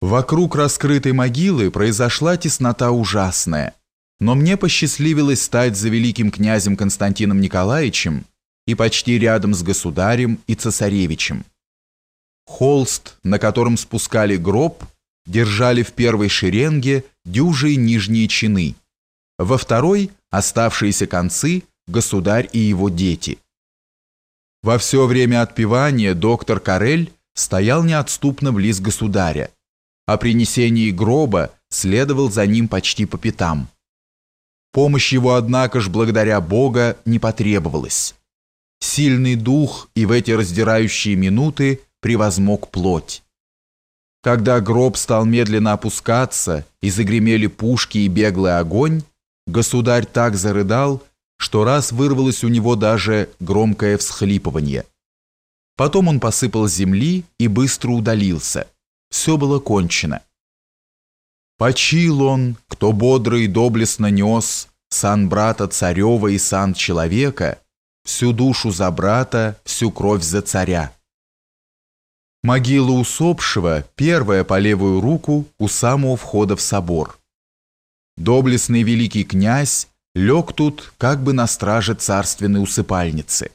Вокруг раскрытой могилы произошла теснота ужасная, но мне посчастливилось стать за великим князем Константином Николаевичем и почти рядом с государем и цесаревичем. Холст, на котором спускали гроб, держали в первой шеренге дюжие нижние чины, во второй – оставшиеся концы, государь и его дети. Во все время отпевания доктор Карель стоял неотступно близ государя, о принесении гроба следовал за ним почти по пятам. Помощь его, однако ж, благодаря Бога, не потребовалась. Сильный дух и в эти раздирающие минуты превозмог плоть. Когда гроб стал медленно опускаться и загремели пушки и беглый огонь, государь так зарыдал, что раз вырвалось у него даже громкое всхлипывание. Потом он посыпал земли и быстро удалился – все было кончено. Почил он, кто бодро и доблестно нес сан брата царева и сан человека, всю душу за брата, всю кровь за царя. Могила усопшего, первая по левую руку у самого входа в собор. Доблестный великий князь лег тут как бы на страже царственной усыпальницы.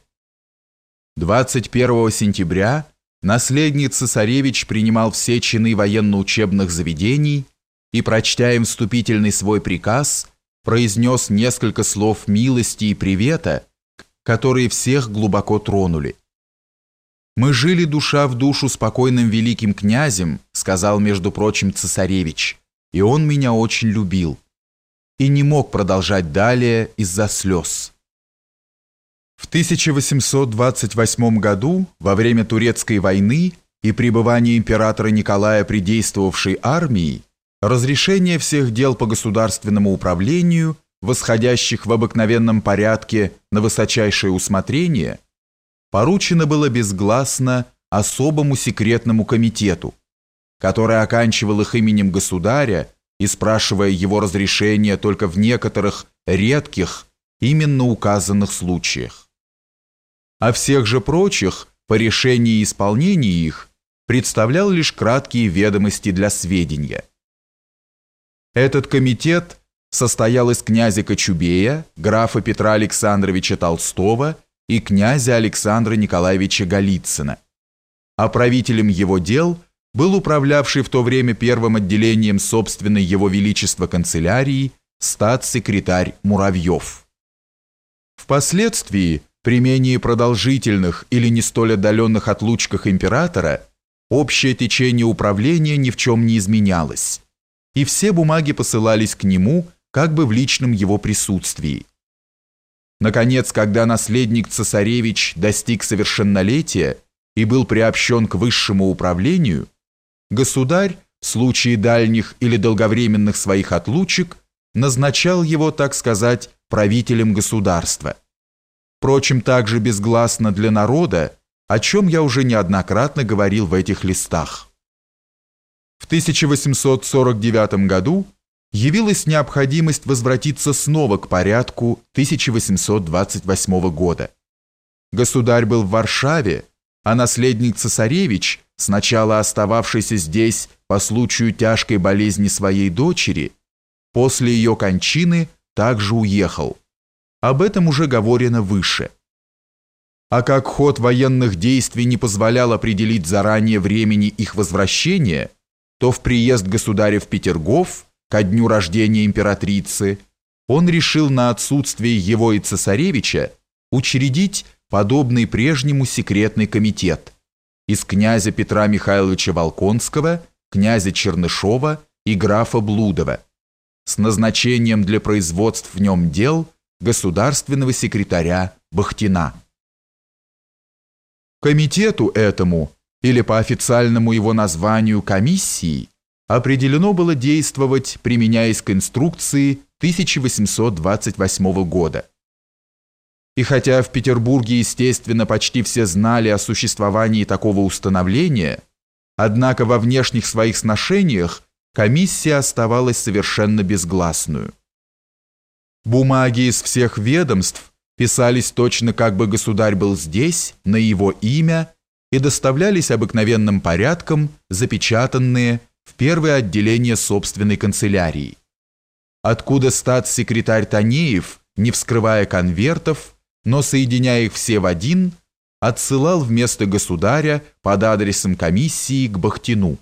21 сентября наследник цесаревич принимал все чины военно-учебных заведений и, прочтя им вступительный свой приказ, произнес несколько слов милости и привета, которые всех глубоко тронули. «Мы жили душа в душу спокойным великим князем», сказал, между прочим, цесаревич, «и он меня очень любил» и не мог продолжать далее из-за слез. В 1828 году, во время Турецкой войны и пребывания императора Николая при действовавшей армии, разрешение всех дел по государственному управлению, восходящих в обыкновенном порядке на высочайшее усмотрение, поручено было безгласно особому секретному комитету, который оканчивал их именем государя и спрашивая его разрешения только в некоторых редких, именно указанных случаях а всех же прочих, по решении и исполнении их, представлял лишь краткие ведомости для сведения. Этот комитет состоял из князя Кочубея, графа Петра Александровича Толстого и князя Александра Николаевича Голицына. А правителем его дел был управлявший в то время первым отделением собственной его величества канцелярии статс-секретарь Муравьев. Впоследствии при менее продолжительных или не столь отдаленных отлучках императора общее течение управления ни в чем не изменялось, и все бумаги посылались к нему как бы в личном его присутствии. Наконец, когда наследник цесаревич достиг совершеннолетия и был приобщен к высшему управлению, государь в случае дальних или долговременных своих отлучек назначал его, так сказать, правителем государства – впрочем, также безгласно для народа, о чем я уже неоднократно говорил в этих листах. В 1849 году явилась необходимость возвратиться снова к порядку 1828 года. Государь был в Варшаве, а наследник цесаревич, сначала остававшийся здесь по случаю тяжкой болезни своей дочери, после ее кончины также уехал. Об этом уже говорено выше. А как ход военных действий не позволял определить заранее времени их возвращения, то в приезд государя в Петергоф ко дню рождения императрицы он решил на отсутствие его и цесаревича учредить подобный прежнему секретный комитет из князя Петра Михайловича Волконского, князя Чернышова и графа Блудова с назначением для производств в нем дел государственного секретаря Бахтина. Комитету этому, или по официальному его названию комиссии, определено было действовать, применяясь к инструкции 1828 года. И хотя в Петербурге, естественно, почти все знали о существовании такого установления, однако во внешних своих сношениях комиссия оставалась совершенно безгласную. Бумаги из всех ведомств писались точно как бы государь был здесь, на его имя, и доставлялись обыкновенным порядком, запечатанные в первое отделение собственной канцелярии, откуда статс-секретарь Танеев, не вскрывая конвертов, но соединяя их все в один, отсылал вместо государя под адресом комиссии к Бахтину.